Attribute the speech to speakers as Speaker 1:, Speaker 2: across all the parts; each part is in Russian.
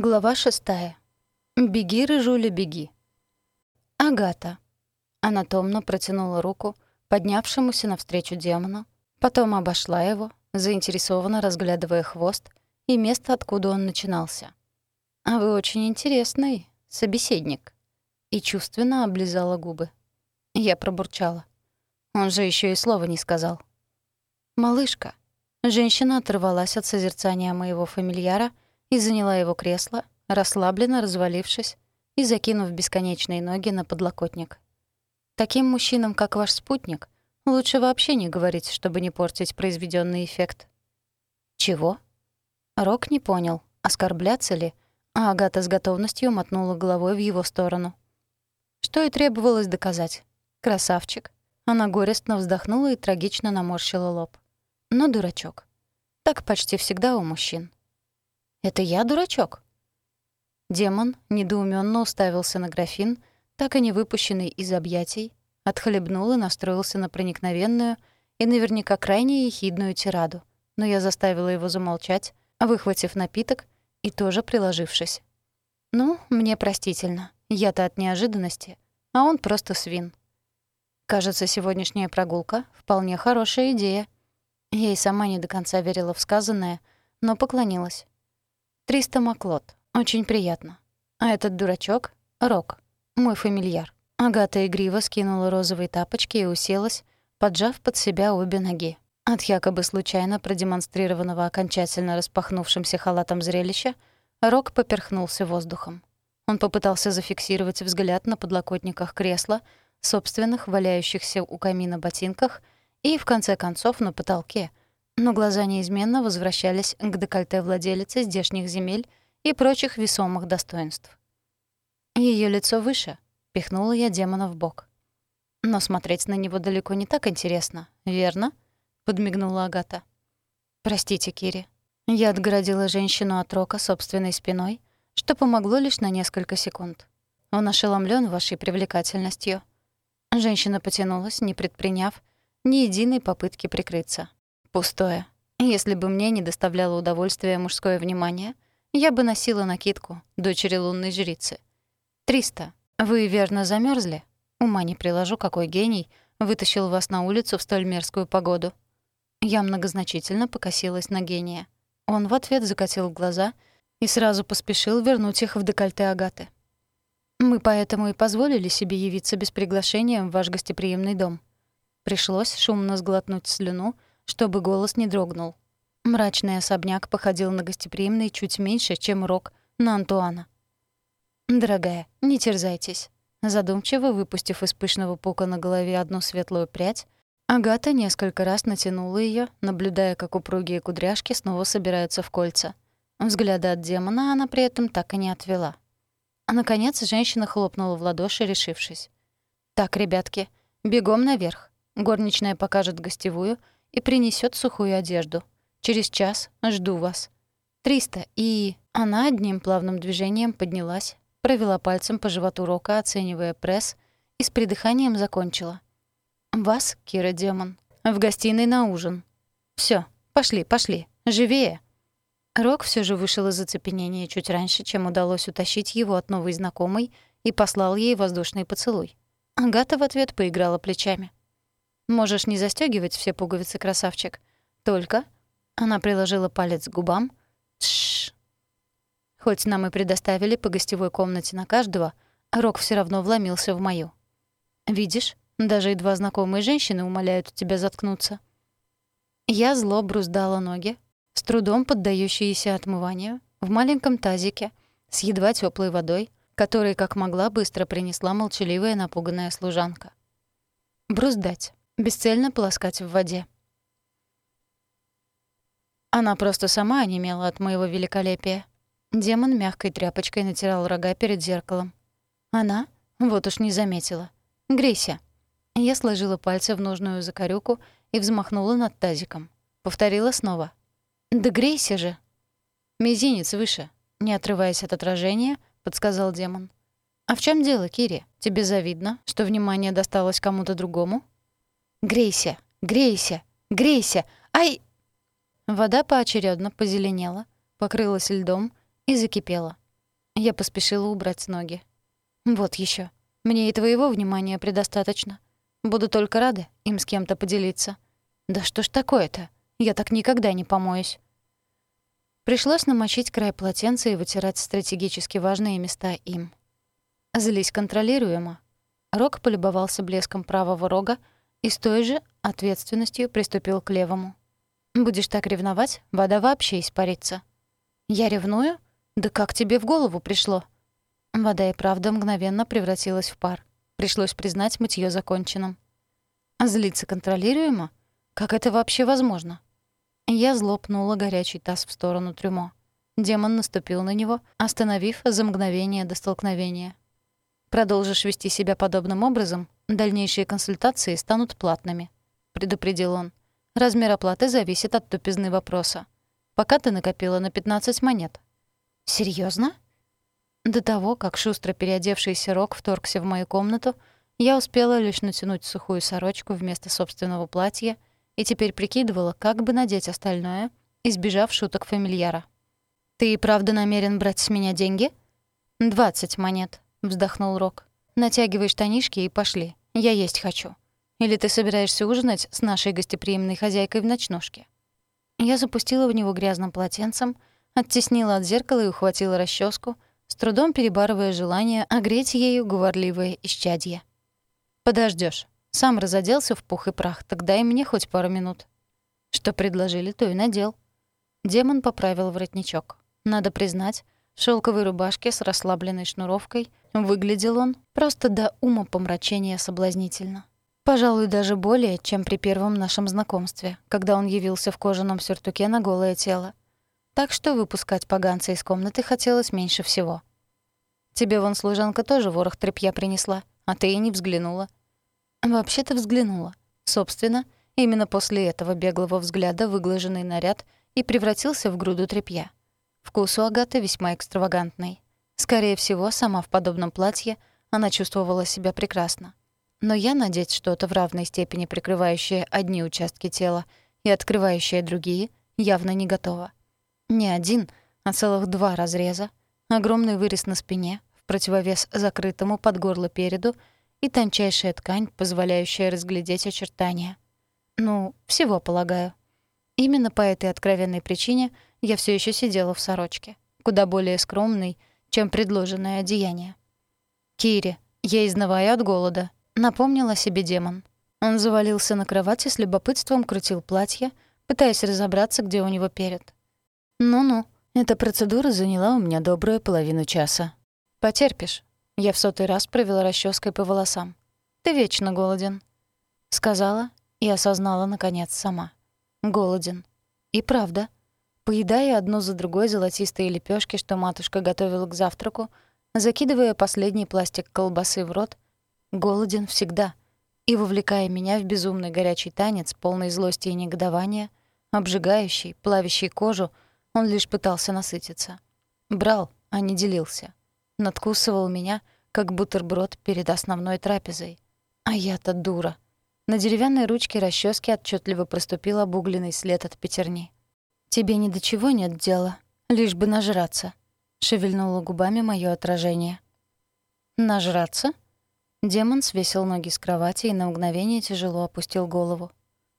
Speaker 1: Глава шестая. «Беги, рыжуля, беги». Агата. Она томно протянула руку поднявшемуся навстречу демону, потом обошла его, заинтересованно разглядывая хвост и место, откуда он начинался. «А вы очень интересный собеседник». И чувственно облизала губы. Я пробурчала. Он же еще и слова не сказал. «Малышка». Женщина оторвалась от созерцания моего фамильяра и заняла его кресло, расслабленно развалившись и закинув бесконечные ноги на подлокотник. Таким мужчинам, как ваш спутник, лучше вообще не говорить, чтобы не портить произведённый эффект. Чего? Рок не понял, оскорбляться ли, а Агата с готовностью мотнула головой в его сторону. Что и требовалось доказать. Красавчик. Она горестно вздохнула и трагично наморщила лоб. Но дурачок. Так почти всегда у мужчин. «Это я дурачок?» Демон недоуменно уставился на графин, так и не выпущенный из объятий, отхлебнул и настроился на проникновенную и наверняка крайне ехидную тираду, но я заставила его замолчать, выхватив напиток и тоже приложившись. «Ну, мне простительно. Я-то от неожиданности, а он просто свин». Кажется, сегодняшняя прогулка — вполне хорошая идея. Я и сама не до конца верила в сказанное, но поклонилась. Триста Маклот. Очень приятно. А этот дурачок — Рок, мой фамильяр. Агата игриво скинула розовые тапочки и уселась, поджав под себя обе ноги. От якобы случайно продемонстрированного окончательно распахнувшимся халатом зрелища Рок поперхнулся воздухом. Он попытался зафиксировать взгляд на подлокотниках кресла, собственных валяющихся у камина ботинках и, в конце концов, на потолке — но глаза неизменно возвращались к декольте владелицы здешних земель и прочих весомых достоинств. Ее лицо выше, пихнула я демона в бок. Но смотреть на него далеко не так интересно, верно? подмигнула Агата. Простите, Кири. Я отгородила женщину от рока собственной спиной, что помогло лишь на несколько секунд. Он ошеломлен вашей привлекательностью. Женщина потянулась, не предприняв ни единой попытки прикрыться. Пустое. Если бы мне не доставляло удовольствия мужское внимание, я бы носила накидку дочери лунной жрицы. «Триста. Вы верно замерзли? Ума не приложу, какой гений вытащил вас на улицу в столь мерзкую погоду». Я многозначительно покосилась на гения. Он в ответ закатил глаза и сразу поспешил вернуть их в декольте Агаты. «Мы поэтому и позволили себе явиться без приглашения в ваш гостеприимный дом». Пришлось шумно сглотнуть слюну, чтобы голос не дрогнул. Мрачный особняк походил на гостеприимный чуть меньше, чем рок на Антуана. «Дорогая, не терзайтесь». Задумчиво выпустив из пышного пука на голове одну светлую прядь, Агата несколько раз натянула ее, наблюдая, как упругие кудряшки снова собираются в кольца. Взгляда от демона она при этом так и не отвела. А наконец женщина хлопнула в ладоши, решившись. «Так, ребятки, бегом наверх. Горничная покажет гостевую, и принесет сухую одежду. Через час жду вас. Триста. И она одним плавным движением поднялась, провела пальцем по животу Рока, оценивая пресс, и с придыханием закончила. «Вас, Кира Демон, в гостиной на ужин. Все, пошли, пошли, живее!» Рок все же вышел из оцепенения чуть раньше, чем удалось утащить его от новой знакомой, и послал ей воздушный поцелуй. Агата в ответ поиграла плечами. Можешь не застёгивать все пуговицы, красавчик. Только...» Она приложила палец к губам. «Тш!» Хоть нам и предоставили по гостевой комнате на каждого, Рок все равно вломился в мою. «Видишь, даже едва знакомые женщины умоляют тебя заткнуться». Я зло бруздала ноги, с трудом поддающиеся отмыванию, в маленьком тазике, с едва теплой водой, которой, как могла, быстро принесла молчаливая напуганная служанка. Бруздать бесцельно полоскать в воде. Она просто сама онемела от моего великолепия. Демон мягкой тряпочкой натирал рога перед зеркалом. Она? Вот уж не заметила. «Грейся». Я сложила пальцы в нужную закорюку и взмахнула над тазиком. Повторила снова. «Да грейся же!» «Мизинец выше», — не отрываясь от отражения, подсказал демон. «А в чем дело, Кири? Тебе завидно, что внимание досталось кому-то другому?» Грейся, грейся, грейся! Ай!» Вода поочередно позеленела, покрылась льдом и закипела. Я поспешила убрать ноги. «Вот еще. Мне и твоего внимания предостаточно. Буду только рада им с кем-то поделиться. Да что ж такое-то? Я так никогда не помоюсь». Пришлось намочить край полотенца и вытирать стратегически важные места им. Злись контролируемо. Рок полюбовался блеском правого рога и с той же ответственностью приступил к левому. «Будешь так ревновать, вода вообще испарится». «Я ревную? Да как тебе в голову пришло?» Вода и правда мгновенно превратилась в пар. Пришлось признать мытье законченным. «Злиться контролируемо? Как это вообще возможно?» Я злопнула горячий таз в сторону трюмо. Демон наступил на него, остановив за мгновение до столкновения. «Продолжишь вести себя подобным образом, дальнейшие консультации станут платными», — предупредил он. «Размер оплаты зависит от тупизны вопроса. Пока ты накопила на 15 монет». «Серьёзно?» До того, как шустро переодевшийся Рок вторгся в мою комнату, я успела лишь натянуть сухую сорочку вместо собственного платья — и теперь прикидывала, как бы надеть остальное, избежав шуток фамильяра. «Ты и правда намерен брать с меня деньги?» «Двадцать монет», — вздохнул Рок. «Натягивай штанишки и пошли. Я есть хочу. Или ты собираешься ужинать с нашей гостеприимной хозяйкой в ночнушке?» Я запустила в него грязным полотенцем, оттеснила от зеркала и ухватила расческу, с трудом перебарывая желание огреть ею говорливое исчадье. Подождешь. Сам разоделся в пух и прах, тогда и мне хоть пару минут. Что предложили, то и надел. Демон поправил воротничок. Надо признать, шелковой рубашке с расслабленной шнуровкой выглядел он просто до ума помрачения соблазнительно. Пожалуй, даже более, чем при первом нашем знакомстве, когда он явился в кожаном сюртуке на голое тело. Так что выпускать поганца из комнаты хотелось меньше всего. «Тебе вон служанка тоже ворох тряпья принесла, а ты и не взглянула», Вообще-то взглянула. Собственно, именно после этого беглого взгляда выглаженный наряд и превратился в груду тряпья. Вкус у Агаты весьма экстравагантный. Скорее всего, сама в подобном платье она чувствовала себя прекрасно. Но я надеть что-то в равной степени прикрывающее одни участки тела и открывающее другие явно не готова. Не один, а целых два разреза, огромный вырез на спине, в противовес закрытому под горло переду — и тончайшая ткань, позволяющая разглядеть очертания. Ну, всего, полагаю. Именно по этой откровенной причине я все еще сидела в сорочке, куда более скромной, чем предложенное одеяние. «Кири, я изнываю от голода», — напомнил о себе демон. Он завалился на кровати с любопытством крутил платье, пытаясь разобраться, где у него перед. «Ну-ну, эта процедура заняла у меня добрую половину часа. Потерпишь, я в сотый раз провела расческой по волосам. «Ты вечно голоден», — сказала и осознала, наконец, сама. «Голоден». И правда. Поедая одну за другой золотистые лепешки, что матушка готовила к завтраку, закидывая последний пластик колбасы в рот, голоден всегда. И вовлекая меня в безумный горячий танец, полный злости и негодования, обжигающий, плавящий кожу, он лишь пытался насытиться. Брал, а не делился надкусывал меня, как бутерброд перед основной трапезой. А я-то дура. На деревянной ручке расчески отчетливо проступил обугленный след от пятерни. «Тебе ни до чего нет дела, лишь бы нажраться», — шевельнуло губами мое отражение. «Нажраться?» Демон свесил ноги с кровати и на мгновение тяжело опустил голову.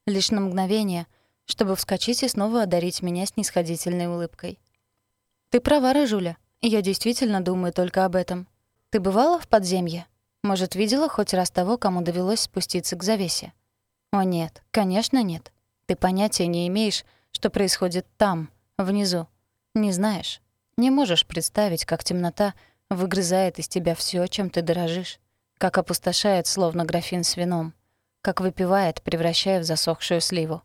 Speaker 1: Лишь на мгновение, чтобы вскочить и снова одарить меня снисходительной улыбкой. «Ты права, Рыжуля. Я действительно думаю только об этом. Ты бывала в подземье? Может, видела хоть раз того, кому довелось спуститься к завесе? О нет, конечно нет. Ты понятия не имеешь, что происходит там, внизу. Не знаешь. Не можешь представить, как темнота выгрызает из тебя все, чем ты дорожишь, как опустошает, словно графин с вином, как выпивает, превращая в засохшую сливу.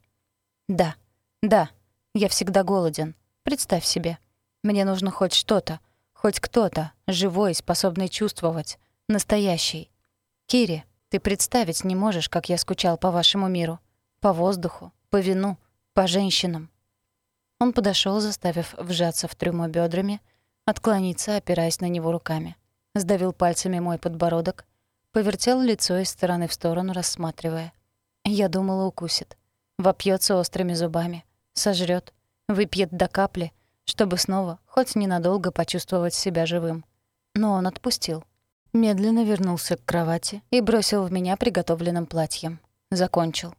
Speaker 1: Да, да, я всегда голоден. Представь себе. Мне нужно хоть что-то, Хоть кто-то, живой, способный чувствовать, настоящий. Кири, ты представить не можешь, как я скучал по вашему миру. По воздуху, по вину, по женщинам. Он подошел, заставив вжаться в трюмо бедрами, отклониться, опираясь на него руками. Сдавил пальцами мой подбородок, повертел лицо из стороны в сторону, рассматривая. Я думала, укусит. Вопьется острыми зубами, сожрет, выпьет до капли, чтобы снова, хоть ненадолго, почувствовать себя живым. Но он отпустил. Медленно вернулся к кровати и бросил в меня приготовленным платьем. Закончил.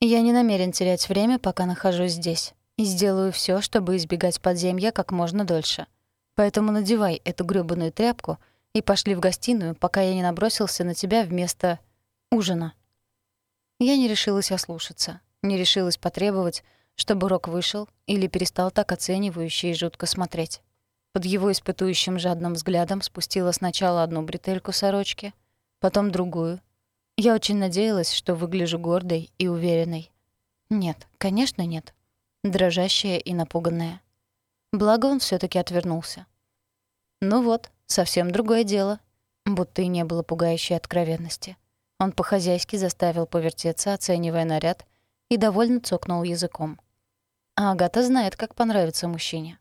Speaker 1: «Я не намерен терять время, пока нахожусь здесь, и сделаю все, чтобы избегать подземья как можно дольше. Поэтому надевай эту грёбаную тряпку и пошли в гостиную, пока я не набросился на тебя вместо ужина». Я не решилась ослушаться, не решилась потребовать, чтобы Рок вышел или перестал так оценивающе и жутко смотреть. Под его испытующим жадным взглядом спустила сначала одну бретельку сорочки, потом другую. Я очень надеялась, что выгляжу гордой и уверенной. Нет, конечно, нет. Дрожащая и напуганная. Благо он все таки отвернулся. Ну вот, совсем другое дело. Будто и не было пугающей откровенности. Он по-хозяйски заставил повертеться, оценивая наряд, и довольно цокнул языком. А Агата знает, как понравится мужчине.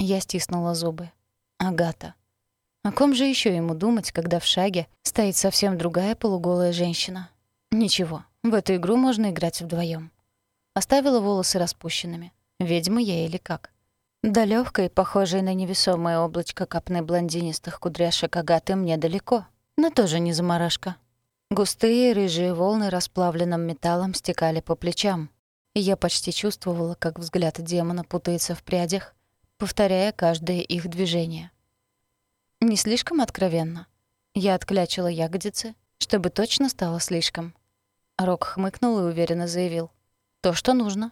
Speaker 1: Я стиснула зубы. Агата. О ком же еще ему думать, когда в шаге стоит совсем другая полуголая женщина? Ничего, в эту игру можно играть вдвоем. Оставила волосы распущенными. Ведьма я или как? До легкой, похожей на невесомое облачко копны блондинистых кудряшек Агаты мне далеко, но тоже не заморашка. Густые рыжие волны расплавленным металлом стекали по плечам, и я почти чувствовала, как взгляд демона путается в прядях, повторяя каждое их движение. Не слишком откровенно. Я отклячила ягодицы, чтобы точно стало слишком. Рок хмыкнул и уверенно заявил. «То, что нужно».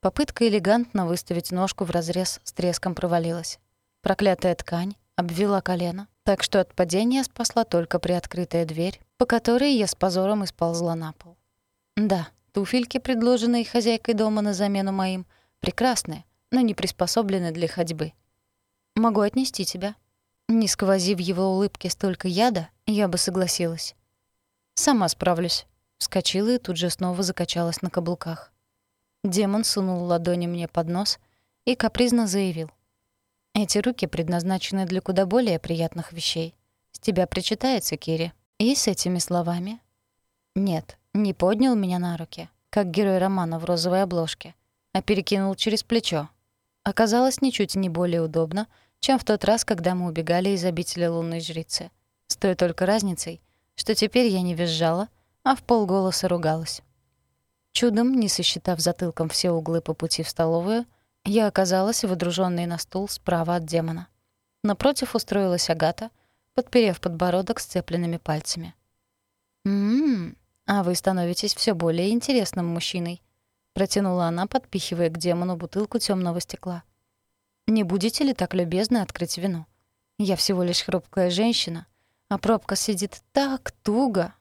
Speaker 1: Попытка элегантно выставить ножку в разрез с треском провалилась. Проклятая ткань обвела колено, так что от падения спасла только приоткрытая дверь, по которой я с позором исползла на пол. Да, Туфельки, предложенные хозяйкой дома на замену моим, прекрасные, но не приспособлены для ходьбы. Могу отнести тебя. Не сквози в его улыбке столько яда, я бы согласилась. Сама справлюсь. Вскочила и тут же снова закачалась на каблуках. Демон сунул ладони мне под нос и капризно заявил. «Эти руки предназначены для куда более приятных вещей. С тебя причитается, Кири». И с этими словами... Нет, не поднял меня на руки, как герой романа в розовой обложке, а перекинул через плечо. Оказалось ничуть не более удобно, чем в тот раз, когда мы убегали из обители лунной жрицы. С той только разницей, что теперь я не визжала, а в полголоса ругалась. Чудом, не сосчитав затылком все углы по пути в столовую, я оказалась водружённой на стул справа от демона. Напротив устроилась Агата, подперев подбородок сцепленными пальцами. «М-м-м», «А вы становитесь все более интересным мужчиной», — протянула она, подпихивая к демону бутылку темного стекла. «Не будете ли так любезны открыть вино? Я всего лишь хрупкая женщина, а пробка сидит так туго».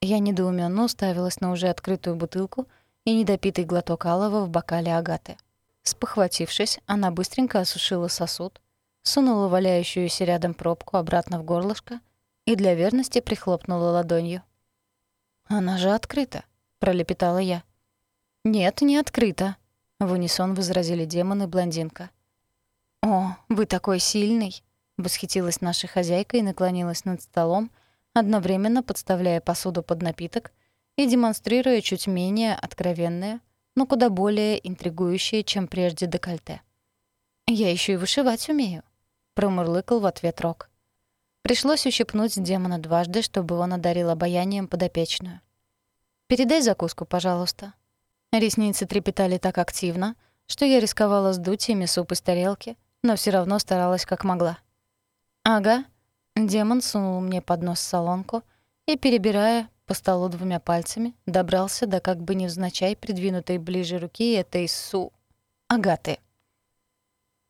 Speaker 1: Я недоуменно уставилась на уже открытую бутылку и недопитый глоток алого в бокале агаты. Спохватившись, она быстренько осушила сосуд, сунула валяющуюся рядом пробку обратно в горлышко и для верности прихлопнула ладонью. «Она же открыта», — пролепетала я. «Нет, не открыта», — в унисон возразили демон и блондинка. «О, вы такой сильный!» — восхитилась наша хозяйка и наклонилась над столом, одновременно подставляя посуду под напиток и демонстрируя чуть менее откровенное, но куда более интригующее, чем прежде декольте. «Я еще и вышивать умею», — промурлыкал в ответ Рок. Пришлось ущипнуть демона дважды, чтобы он одарил обаянием подопечную. «Передай закуску, пожалуйста». Ресницы трепетали так активно, что я рисковала сдуть ими суп из тарелки, но все равно старалась как могла. «Ага». Демон сунул мне под нос солонку и, перебирая по столу двумя пальцами, добрался до как бы невзначай придвинутой ближе руки этой су... Агаты.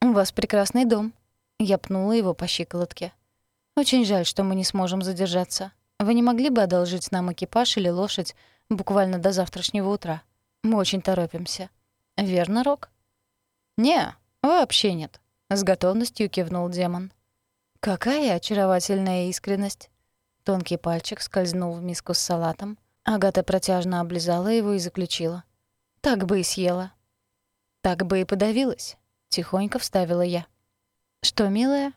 Speaker 1: «У вас прекрасный дом». Я пнула его по щиколотке. «Очень жаль, что мы не сможем задержаться. Вы не могли бы одолжить нам экипаж или лошадь буквально до завтрашнего утра? Мы очень торопимся». «Верно, Рок?» «Не, вообще нет», — с готовностью кивнул демон. «Какая очаровательная искренность!» Тонкий пальчик скользнул в миску с салатом. Агата протяжно облизала его и заключила. «Так бы и съела». «Так бы и подавилась», — тихонько вставила я. «Что, милая?»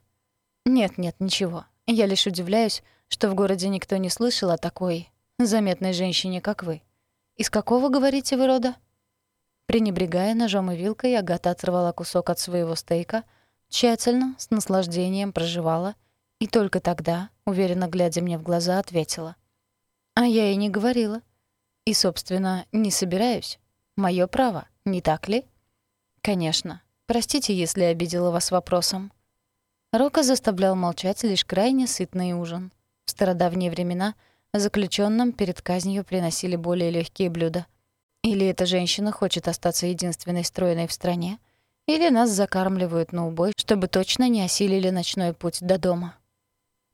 Speaker 1: «Нет-нет, ничего. Я лишь удивляюсь, что в городе никто не слышал о такой заметной женщине, как вы. Из какого, говорите вы, рода? Пренебрегая ножом и вилкой, Агата оторвала кусок от своего стейка, тщательно, с наслаждением проживала и только тогда, уверенно глядя мне в глаза, ответила. «А я и не говорила. И, собственно, не собираюсь. Моё право, не так ли?» «Конечно. Простите, если обидела вас вопросом». Рока заставлял молчать лишь крайне сытный ужин. В стародавние времена заключенным перед казнью приносили более легкие блюда. Или эта женщина хочет остаться единственной стройной в стране, или нас закармливают на убой, чтобы точно не осилили ночной путь до дома.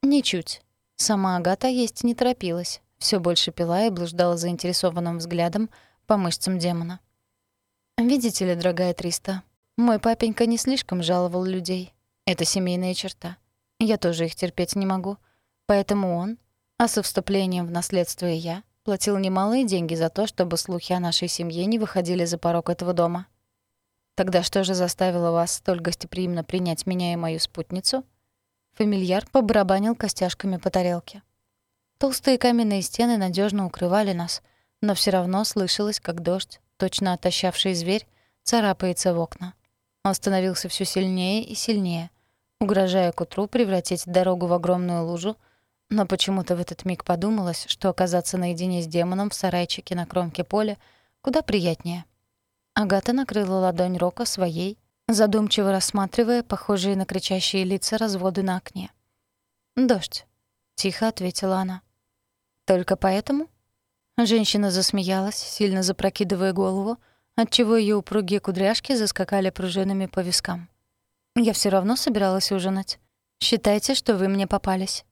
Speaker 1: Ничуть. Сама Агата есть не торопилась, все больше пила и блуждала заинтересованным взглядом по мышцам демона. «Видите ли, дорогая Триста, мой папенька не слишком жаловал людей. Это семейная черта. Я тоже их терпеть не могу. Поэтому он, а со вступлением в наследство и я, платил немалые деньги за то, чтобы слухи о нашей семье не выходили за порог этого дома. Тогда что же заставило вас столь гостеприимно принять меня и мою спутницу?» Фамильяр побарабанил костяшками по тарелке. Толстые каменные стены надежно укрывали нас, но все равно слышалось, как дождь, точно отощавший зверь, царапается в окна. Он становился все сильнее и сильнее, угрожая к утру превратить дорогу в огромную лужу, но почему-то в этот миг подумалось, что оказаться наедине с демоном в сарайчике на кромке поля куда приятнее. Агата накрыла ладонь Рока своей, задумчиво рассматривая похожие на кричащие лица разводы на окне. «Дождь», — тихо ответила она. «Только поэтому?» Женщина засмеялась, сильно запрокидывая голову, отчего ее упругие кудряшки заскакали пружинами по вискам. «Я все равно собиралась ужинать. Считайте, что вы мне попались».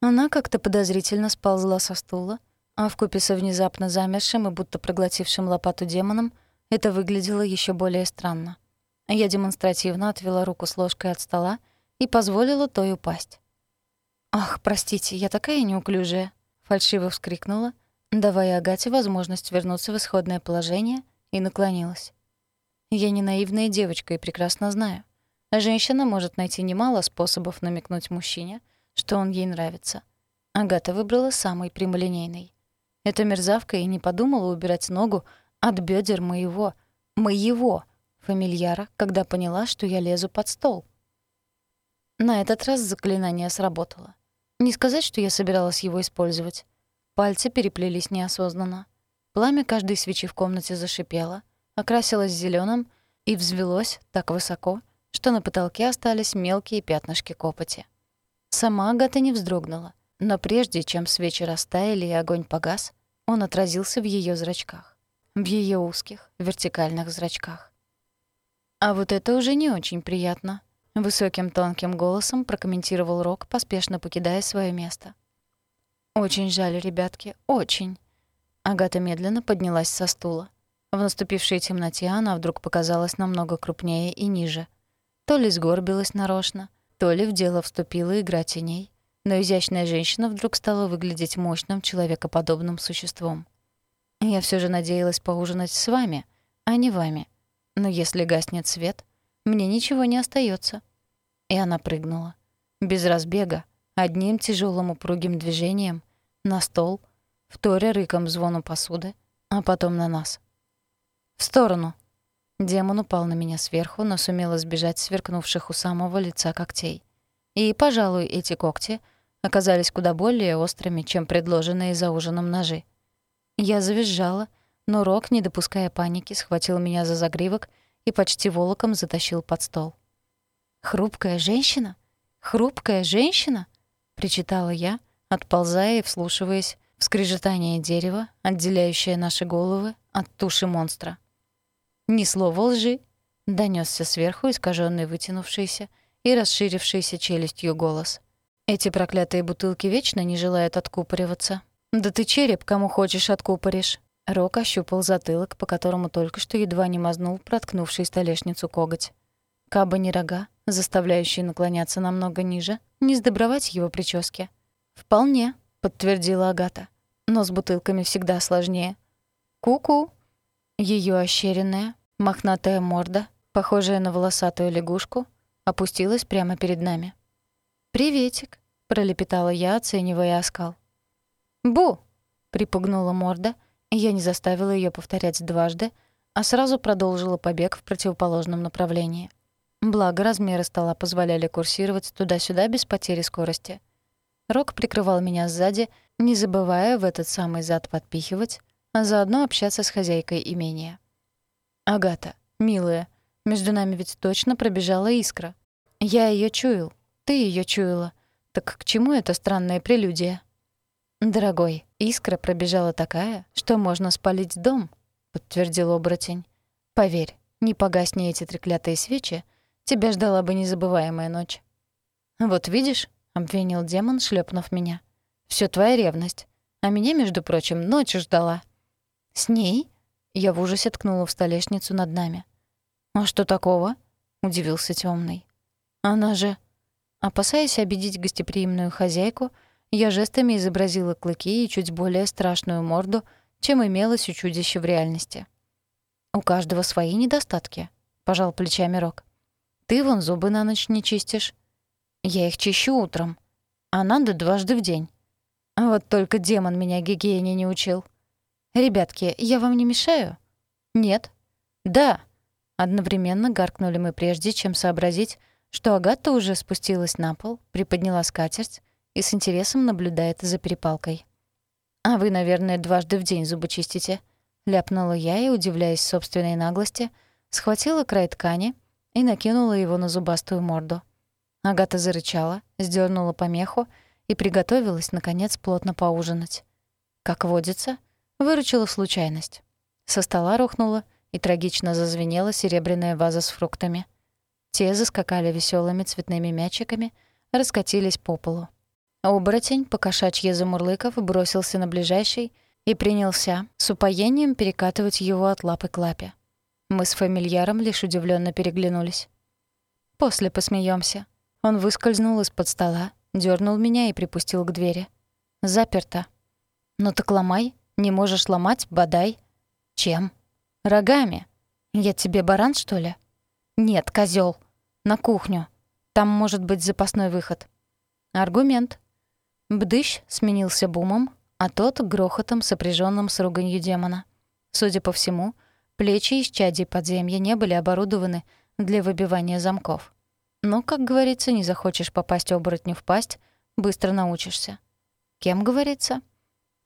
Speaker 1: Она как-то подозрительно сползла со стула, а вкупе со внезапно замершим и будто проглотившим лопату демоном это выглядело еще более странно. Я демонстративно отвела руку с ложкой от стола и позволила той упасть. «Ах, простите, я такая неуклюжая!» — фальшиво вскрикнула, давая Агате возможность вернуться в исходное положение, и наклонилась. «Я не наивная девочка и прекрасно знаю. Женщина может найти немало способов намекнуть мужчине, что он ей нравится. Агата выбрала самый прямолинейный. Эта мерзавка и не подумала убирать ногу от бедер моего, моего фамильяра, когда поняла, что я лезу под стол. На этот раз заклинание сработало. Не сказать, что я собиралась его использовать. Пальцы переплелись неосознанно. Пламя каждой свечи в комнате зашипело, окрасилось зеленым и взвелось так высоко, что на потолке остались мелкие пятнышки копоти. Сама Агата не вздрогнула, но прежде чем свечи растаяли и огонь погас, он отразился в ее зрачках, в ее узких, вертикальных зрачках. А вот это уже не очень приятно. Высоким тонким голосом прокомментировал Рок, поспешно покидая свое место. «Очень жаль, ребятки, очень». Агата медленно поднялась со стула. В наступившей темноте она вдруг показалась намного крупнее и ниже. То ли сгорбилась нарочно, то ли в дело вступила игра теней, но изящная женщина вдруг стала выглядеть мощным человекоподобным существом. «Я все же надеялась поужинать с вами, а не вами. Но если гаснет свет, мне ничего не остается. И она прыгнула. Без разбега, одним тяжелым упругим движением, на стол, вторя рыком звону посуды, а потом на нас. «В сторону!» Демон упал на меня сверху, но сумел избежать сверкнувших у самого лица когтей. И, пожалуй, эти когти оказались куда более острыми, чем предложенные за ужином ножи. Я завизжала — но Рок, не допуская паники, схватил меня за загривок и почти волоком затащил под стол. «Хрупкая женщина? Хрупкая женщина?» — причитала я, отползая и вслушиваясь в скрежетание дерева, отделяющее наши головы от туши монстра. «Ни слова лжи!» — донёсся сверху искажённый вытянувшийся и расширившийся челюстью голос. «Эти проклятые бутылки вечно не желают откупориваться. Да ты череп кому хочешь откупоришь!» Рок ощупал затылок, по которому только что едва не мазнул проткнувший столешницу коготь. Каба не рога, заставляющие наклоняться намного ниже, не сдобровать его прически. «Вполне», — подтвердила Агата. «Но с бутылками всегда сложнее». «Ку-ку!» Её ощеренная, мохнатая морда, похожая на волосатую лягушку, опустилась прямо перед нами. «Приветик», — пролепетала я, оценивая оскал. «Бу!» — припугнула морда — я не заставила ее повторять дважды, а сразу продолжила побег в противоположном направлении. Благо, размеры стола позволяли курсировать туда-сюда без потери скорости. Рок прикрывал меня сзади, не забывая в этот самый зад подпихивать, а заодно общаться с хозяйкой имения. «Агата, милая, между нами ведь точно пробежала искра. Я ее чуял, ты ее чуяла. Так к чему эта странная прелюдия?» «Дорогой, искра пробежала такая, что можно спалить дом», — подтвердил оборотень. «Поверь, не погасни эти треклятые свечи, тебя ждала бы незабываемая ночь». «Вот видишь», — обвинил демон, шлепнув меня. Все твоя ревность. А меня, между прочим, ночью ждала». «С ней?» Я в ужасе ткнула в столешницу над нами. «А что такого?» — удивился темный. «Она же...» Опасаясь обидеть гостеприимную хозяйку, я жестами изобразила клыки и чуть более страшную морду, чем имелось у чудища в реальности. «У каждого свои недостатки», — пожал плечами Рок. «Ты вон зубы на ночь не чистишь. Я их чищу утром, а надо дважды в день. Вот только демон меня гигиене не учил. «Ребятки, я вам не мешаю?» «Нет». «Да». Одновременно гаркнули мы прежде, чем сообразить, что Агата уже спустилась на пол, приподняла скатерть и с интересом наблюдает за перепалкой. «А вы, наверное, дважды в день зубы чистите?» Ляпнула я и, удивляясь собственной наглости, схватила край ткани и накинула его на зубастую морду. Агата зарычала, сдернула помеху и приготовилась, наконец, плотно поужинать. Как водится, выручила случайность. Со стола рухнула и трагично зазвенела серебряная ваза с фруктами. Те заскакали веселыми цветными мячиками, раскатились по полу. Оборотень, покошачье замурлыков, бросился на ближайший и принялся с упоением перекатывать его от лапы к лапе. Мы с фамильяром лишь удивленно переглянулись. После посмеемся. Он выскользнул из-под стола, дернул меня и припустил к двери. Заперто. Ну так ломай. Не можешь ломать, бодай. Чем? Рогами. Я тебе баран, что ли? Нет, козел. На кухню. Там может быть запасной выход. Аргумент. Бдыщ сменился бумом, а тот — грохотом, сопряженным с руганью демона. Судя по всему, плечи из чади подземья не были оборудованы для выбивания замков. Но, как говорится, не захочешь попасть оборотню в пасть, быстро научишься. Кем говорится?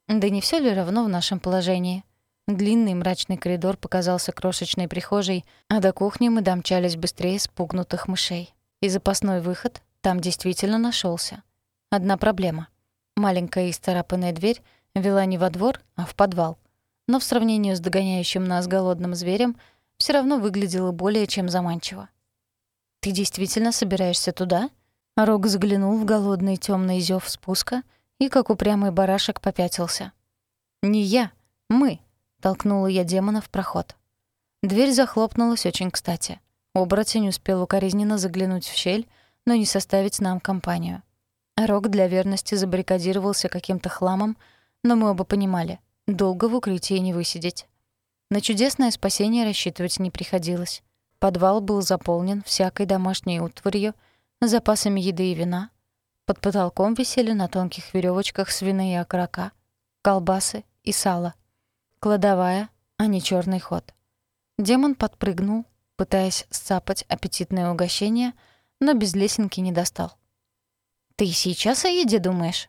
Speaker 1: Да не все ли равно в нашем положении? Длинный мрачный коридор показался крошечной прихожей, а до кухни мы домчались быстрее спугнутых мышей. И запасной выход там действительно нашелся. Одна проблема. Маленькая исцарапанная дверь вела не во двор, а в подвал. Но в сравнении с догоняющим нас голодным зверем все равно выглядела более чем заманчиво. «Ты действительно собираешься туда?» Рок заглянул в голодный темный зев спуска и, как упрямый барашек, попятился. «Не я, мы», — толкнула я демона в проход. Дверь захлопнулась очень кстати. Оборотень успел укоризненно заглянуть в щель, но не составить нам компанию. Рок для верности забаррикадировался каким-то хламом, но мы оба понимали — долго в укрытии не высидеть. На чудесное спасение рассчитывать не приходилось. Подвал был заполнен всякой домашней утварью, запасами еды и вина. Под потолком висели на тонких веревочках свиные окорока, колбасы и сало. Кладовая, а не черный ход. Демон подпрыгнул, пытаясь сцапать аппетитное угощение, но без лесенки не достал. «Ты сейчас о еде думаешь?»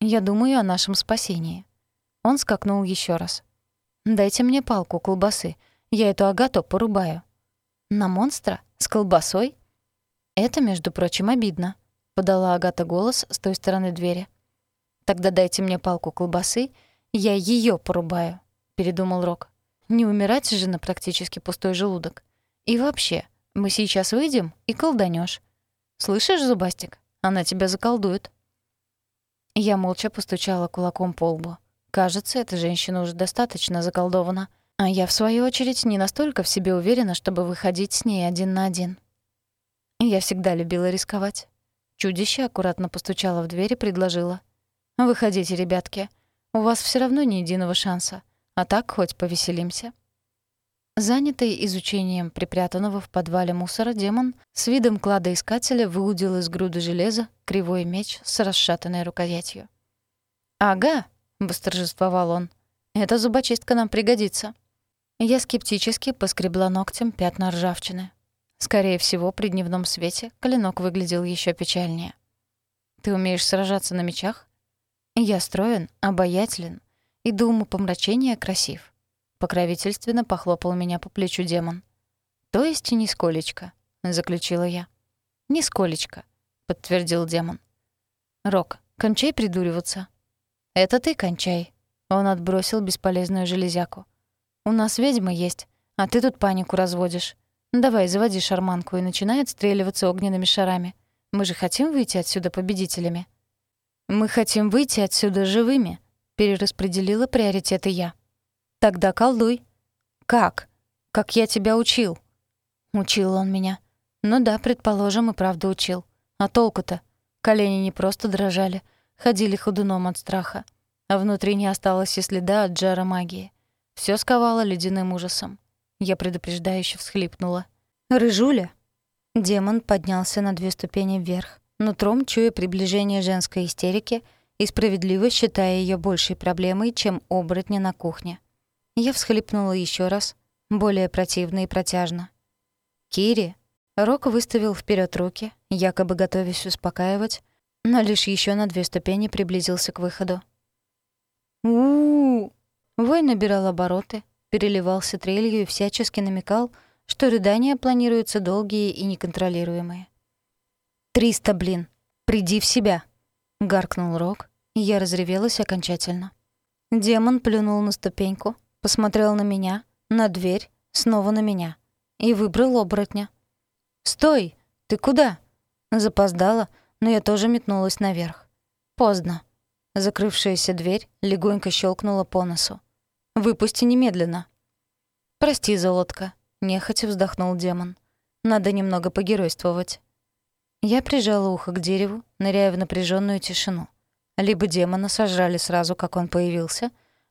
Speaker 1: «Я думаю о нашем спасении». Он скакнул еще раз. «Дайте мне палку колбасы, я эту агату порубаю». На монстра? С колбасой? Это, между прочим, обидно, подала Агата голос с той стороны двери. Тогда дайте мне палку колбасы, я ее порубаю, передумал Рок. Не умирать же на практически пустой желудок. И вообще, мы сейчас выйдем и колданешь. Слышишь, Зубастик? Она тебя заколдует. Я молча постучала кулаком по лбу. Кажется, эта женщина уже достаточно заколдована. А я, в свою очередь, не настолько в себе уверена, чтобы выходить с ней один на один. Я всегда любила рисковать. Чудище аккуратно постучало в дверь и предложило. «Выходите, ребятки. У вас все равно ни единого шанса. А так хоть повеселимся». Занятый изучением припрятанного в подвале мусора, демон с видом кладоискателя выудил из груды железа кривой меч с расшатанной рукоятью. «Ага», — восторжествовал он, — «эта зубочистка нам пригодится». Я скептически поскребла ногтем пятна ржавчины. Скорее всего, при дневном свете клинок выглядел еще печальнее. «Ты умеешь сражаться на мечах?» «Я строен, обаятелен и до умопомрачения красив». Покровительственно похлопал меня по плечу демон. «То есть нисколечко», — заключила я. «Нисколечко», — подтвердил демон. «Рок, кончай придуриваться». «Это ты кончай». Он отбросил бесполезную железяку. У нас ведьма есть, а ты тут панику разводишь. Давай, заводи шарманку и начинай отстреливаться огненными шарами. Мы же хотим выйти отсюда победителями. Мы хотим выйти отсюда живыми, перераспределила приоритеты я. Тогда колдуй. Как? Как я тебя учил? Учил он меня. Ну да, предположим, и правда учил. А толку-то? Колени не просто дрожали, ходили ходуном от страха. А внутри не осталось и следа от жара магии. Все сковало ледяным ужасом. Я предупреждающе всхлипнула. «Рыжуля!» Демон поднялся на две ступени вверх, нутром чуя приближение женской истерики и справедливо считая ее большей проблемой, чем оборотня на кухне. Я всхлипнула еще раз, более противно и протяжно. «Кири!» Рок выставил вперед руки, якобы готовясь успокаивать, но лишь еще на две ступени приблизился к выходу. у Вой набирал обороты, переливался трелью и всячески намекал, что рыдания планируются долгие и неконтролируемые. «Триста, блин! Приди в себя!» — гаркнул Рок, и я разревелась окончательно. Демон плюнул на ступеньку, посмотрел на меня, на дверь, снова на меня и выбрал оборотня. «Стой! Ты куда?» Запоздала, но я тоже метнулась наверх. Поздно. Закрывшаяся дверь легонько щелкнула по носу. Выпусти немедленно». «Прости, золотка», — нехотя вздохнул демон. «Надо немного погеройствовать». Я прижала ухо к дереву, ныряя в напряженную тишину. Либо демона сожрали сразу, как он появился,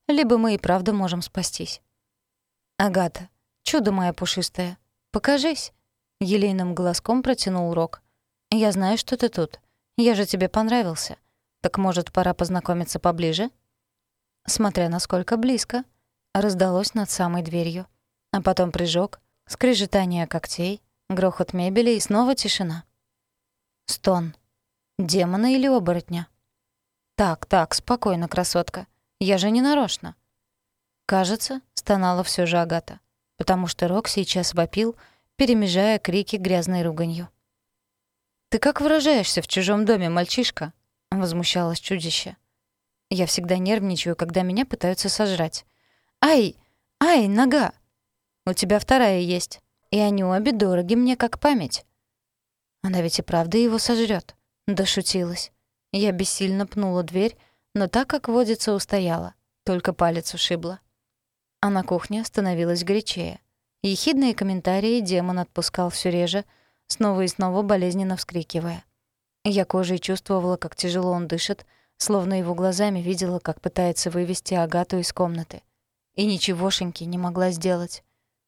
Speaker 1: либо мы и правда можем спастись. «Агата, чудо моя пушистая, покажись!» Елейным голоском протянул Рок. «Я знаю, что ты тут. Я же тебе понравился. Так, может, пора познакомиться поближе?» смотря насколько близко, раздалось над самой дверью. А потом прыжок, скрежетание когтей, грохот мебели и снова тишина. Стон. Демона или оборотня? «Так, так, спокойно, красотка. Я же не нарочно». Кажется, стонала все же Агата, потому что Рок сейчас вопил, перемежая крики грязной руганью. «Ты как выражаешься в чужом доме, мальчишка?» — возмущалось чудище. Я всегда нервничаю, когда меня пытаются сожрать. «Ай! Ай, нога!» «У тебя вторая есть, и они обе дороги мне как память». Она ведь и правда его сожрёт. Дошутилась. Я бессильно пнула дверь, но так, как водится, устояла. Только палец ушибла. А на кухне становилось горячее. Ехидные комментарии демон отпускал все реже, снова и снова болезненно вскрикивая. Я кожей чувствовала, как тяжело он дышит, словно его глазами видела, как пытается вывести Агату из комнаты. И ничегошеньки не могла сделать.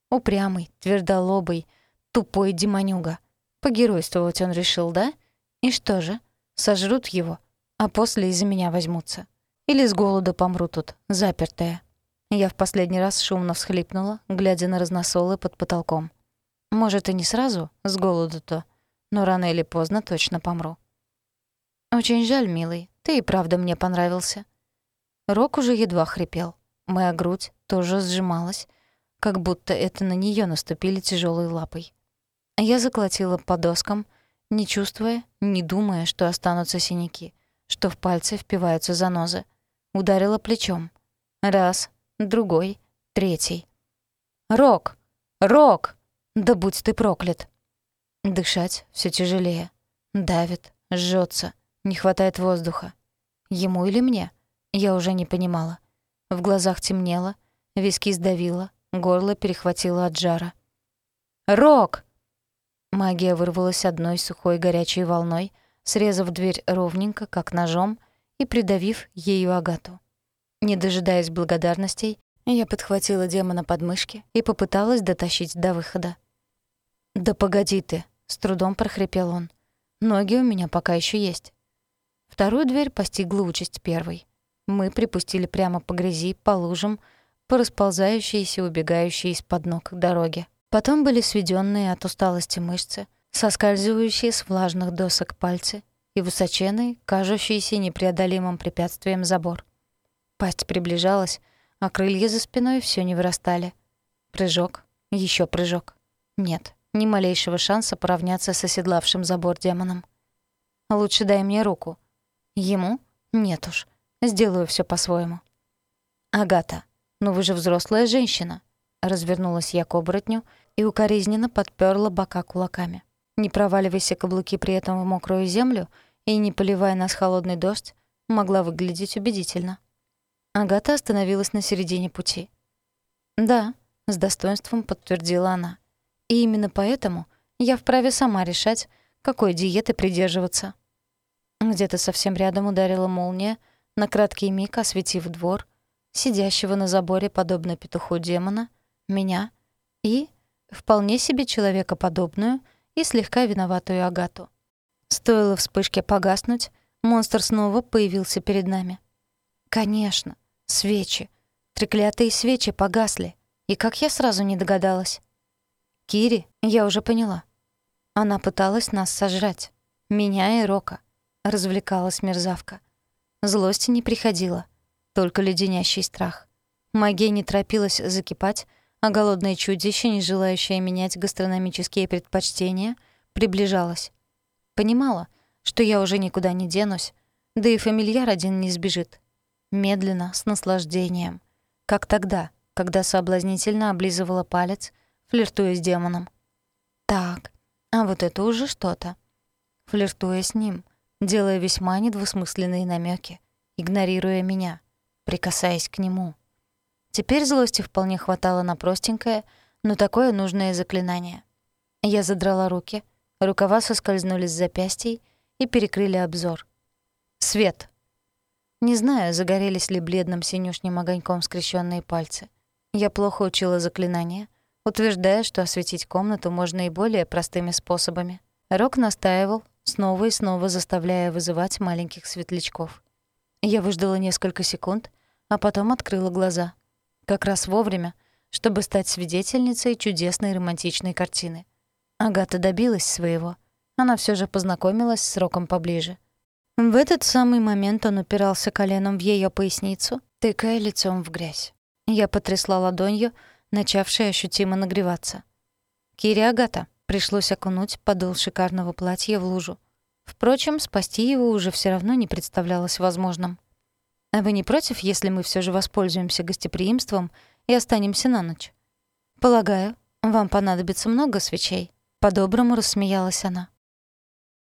Speaker 1: Упрямый, твердолобый, тупой демонюга. Погеройствовать он решил, да? И что же? Сожрут его, а после из-за меня возьмутся. Или с голода помру тут, запертая. Я в последний раз шумно всхлипнула, глядя на разносолы под потолком. Может, и не сразу, с голоду-то, но рано или поздно точно помру. «Очень жаль, милый, ты и правда мне понравился». Рок уже едва хрипел. Моя грудь тоже сжималась, как будто это на нее наступили тяжелой лапой. Я заколотила по доскам, не чувствуя, не думая, что останутся синяки, что в пальцы впиваются занозы. Ударила плечом. Раз, другой, третий. «Рок! Рок! Да будь ты проклят!» Дышать все тяжелее. Давит, жжется. Не хватает воздуха. Ему или мне? Я уже не понимала. В глазах темнело, виски сдавило, горло перехватило от жара. «Рок!» Магия вырвалась одной сухой горячей волной, срезав дверь ровненько, как ножом, и придавив ею Агату. Не дожидаясь благодарностей, я подхватила демона под мышки и попыталась дотащить до выхода. «Да погоди ты!» — с трудом прохрипел он. «Ноги у меня пока еще есть». Вторую дверь постигла участь первой. Мы припустили прямо по грязи, по лужам, по расползающейся убегающей из-под ног дороге. Потом были сведенные от усталости мышцы, соскальзывающие с влажных досок пальцы и высоченный, кажущийся непреодолимым препятствием забор. Пасть приближалась, а крылья за спиной все не вырастали. Прыжок, еще прыжок. Нет, ни малейшего шанса поравняться с оседлавшим забор демоном. Лучше дай мне руку. Ему? Нет уж. Сделаю все по-своему. Агата, ну вы же взрослая женщина. Развернулась я к оборотню и укоризненно подперла бока кулаками. Не проваливайся каблуки при этом в мокрую землю и не поливая нас холодный дождь, могла выглядеть убедительно. Агата остановилась на середине пути. «Да», — с достоинством подтвердила она. «И именно поэтому я вправе сама решать, какой диеты придерживаться». Где-то совсем рядом ударила молния, на краткий миг осветив двор, сидящего на заборе, подобно петуху демона, меня и, вполне себе человекоподобную и слегка виноватую Агату. Стоило вспышке погаснуть, монстр снова появился перед нами. Конечно, свечи. Треклятые свечи погасли. И как я сразу не догадалась. Кири, я уже поняла. Она пыталась нас сожрать. Меня и Рока. Развлекалась мерзавка. Злости не приходила. Только леденящий страх. Магия не торопилась закипать, а голодное чудище, не желающее менять гастрономические предпочтения, приближалось. Понимала, что я уже никуда не денусь, да и фамильяр один не сбежит. Медленно, с наслаждением. Как тогда, когда соблазнительно облизывала палец, флиртуя с демоном. Так, а вот это уже что-то. Флиртуя с ним, делая весьма недвусмысленные намеки, игнорируя меня, прикасаясь к нему — Теперь злости вполне хватало на простенькое, но такое нужное заклинание. Я задрала руки, рукава соскользнули с запястьей и перекрыли обзор. Свет. Не знаю, загорелись ли бледным синюшним огоньком скрещенные пальцы. Я плохо учила заклинания, утверждая, что осветить комнату можно и более простыми способами. Рок настаивал, снова и снова заставляя вызывать маленьких светлячков. Я выждала несколько секунд, а потом открыла глаза — как раз вовремя, чтобы стать свидетельницей чудесной романтичной картины. Агата добилась своего. Она все же познакомилась с Роком поближе. В этот самый момент он упирался коленом в ее поясницу, тыкая лицом в грязь. Я потрясла ладонью, начавшей ощутимо нагреваться. Кире Агата пришлось окунуть подол шикарного платья в лужу. Впрочем, спасти его уже все равно не представлялось возможным. А вы не против, если мы все же воспользуемся гостеприимством и останемся на ночь? Полагаю, вам понадобится много свечей. По-доброму рассмеялась она.